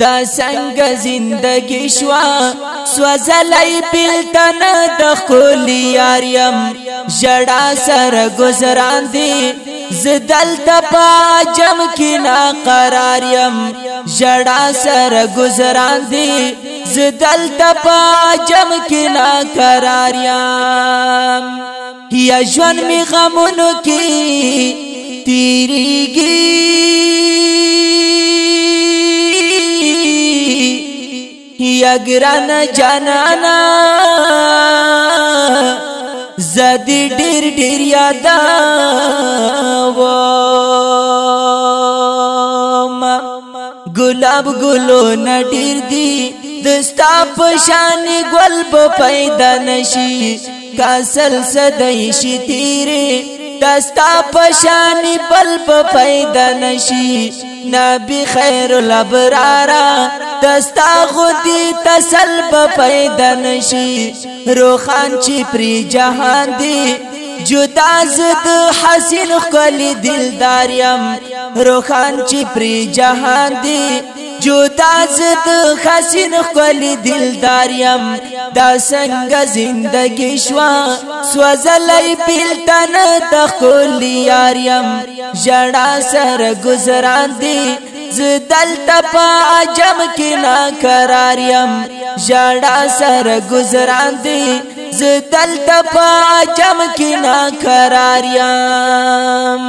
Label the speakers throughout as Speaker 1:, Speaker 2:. Speaker 1: دا څنګه زندگی شوا سوزلای پلتن د خپل یار يم جڑا سر گزاران دی زدل تپا جم کی نا قرار يم جڑا سر گزاران دی زدل تپا جم کی نا قرار يم یا ژوند می غمونو کی تیریږي ګران جانانا زدي ډېر ډېر یاد و ګلاب ګلو نډیر دی دستا په شان ګل په پیدا نشي کا سلسله شي تیره دستا پشانی بل په پیدا نشي نبی خیر الابرارا دستا خودی تسل په پیدا نشي روخان چی پری جهان دی جدا زد حاصل خلی دلداریم روخان چی پری جهان دی جدا زد خسین خپل دلدار يم دا څنګه زندگی شوا سوزلای پلتن تخول یار يم جڑا سر گزران دی زدل تپا عجم کی نا قرار يم جڑا سر گزران دی زدل تپا عجم کی نا قرار يم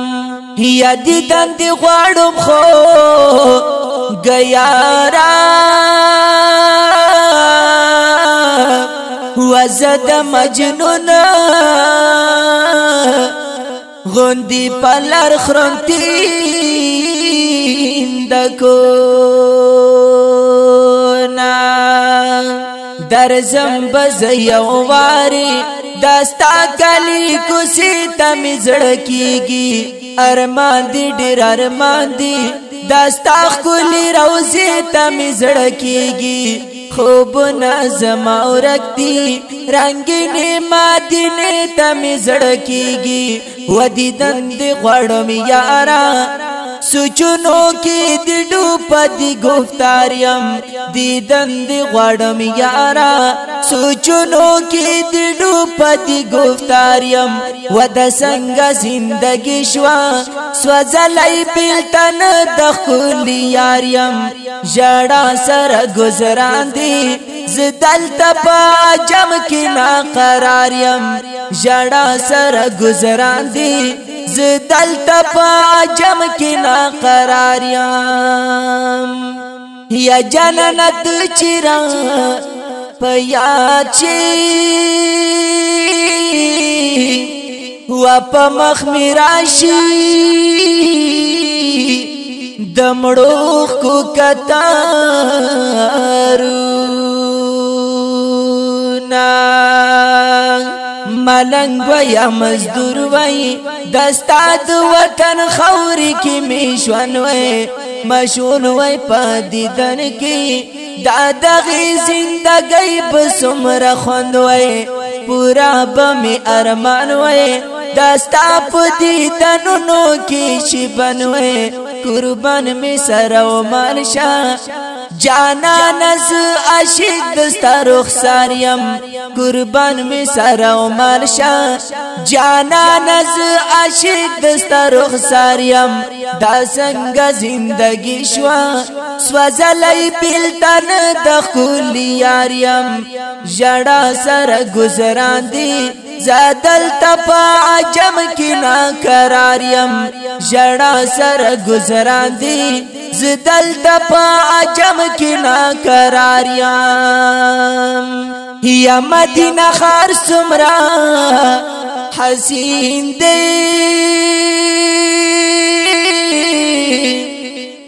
Speaker 1: یادی دند غواړم خو گیارا وزد مجنون غندی پلر خرمتی دکونا درزم بزی واری داستا کلی کسی تمی زڑکیگی ارمان دی ډیر ارمان دی دستا خلی روزی تا می زڑکیگی خوب نظم او رکتی رنگین مادین تا می زڑکیگی ودیدن دی غړم یارا سوچونو کې د ډوب دی گفتار يم دیدن دی غړم یارا سوچونو کې د ډوب دی گفتار يم ود څنګه زندګي شوا سوځلای پیلتن د خل یار يم جړا سره گزاران دی زدل تپا جم کې نا قرار يم جړا سره گزاران دی زدل تپا عجم کی نا قراریام یا جننت چرا پیا چی و په مخ می راشي دمړو کو کتارو ملنګ وای مزدور وای دستاد وطن خوري کې میشون وای مشون وای په دیدن کې دا دغه زندګۍ په سمره خوند وای پورا بمي ارمان وای دستا په دیدن نو کې شي بنوي قربان می سره او مال شاه جانا نز عاشق دستا رخسار يم قربان می سره عمر شاه جانا نز عاشق دستا رخسار يم دا څنګه زندگی شوا سوزلای پلتن د خولیار يم جڑا سره گزران دی زادل تپا عجم کی نا قرار يم جڑا سره گزران دی زدل د په عجم کې نا قرار یم یا مدینه خار سمرا حسین دی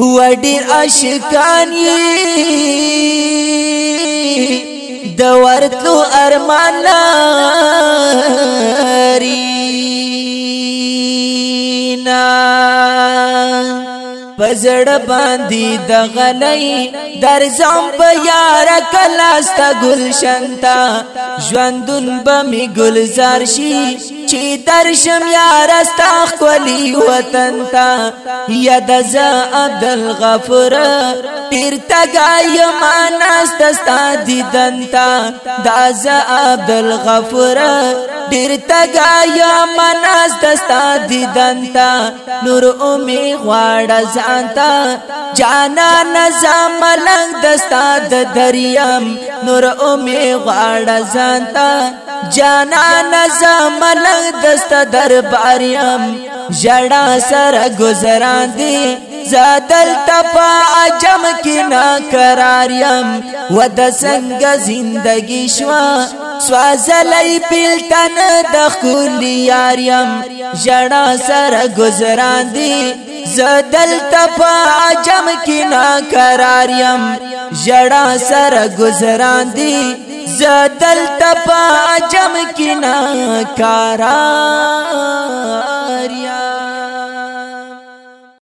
Speaker 1: هو ډیر عاشقان یې د ورتلو ارمان لري نا پزړ باندې د غلې درځم په یار کلاستا گلشنتا ژوندون به می گلزار شي چې درشم یار استا خولي وطن تا یاد ز عبد الغفور پیر تګای ماناست ستا دیدن تا داز عبدالغفور پیر تګای ماناست ستا دیدن تا نور اومي غواړ ځانتا جانا نظام لنګ دستا د دریم نور اومي غواړ ځانتا جانا نظام لنګ دستا درباریم جړا سره گزاران دي زادل تپا عجم کی نا قراریم و د څنګه زندگی شوا سوازلی پیلتن د خولی یاریم جڑا سر گزران دی زدل تپا عجم کی نا قراریم جڑا سر گزران دی زدل تپا عجم کی نا قراریم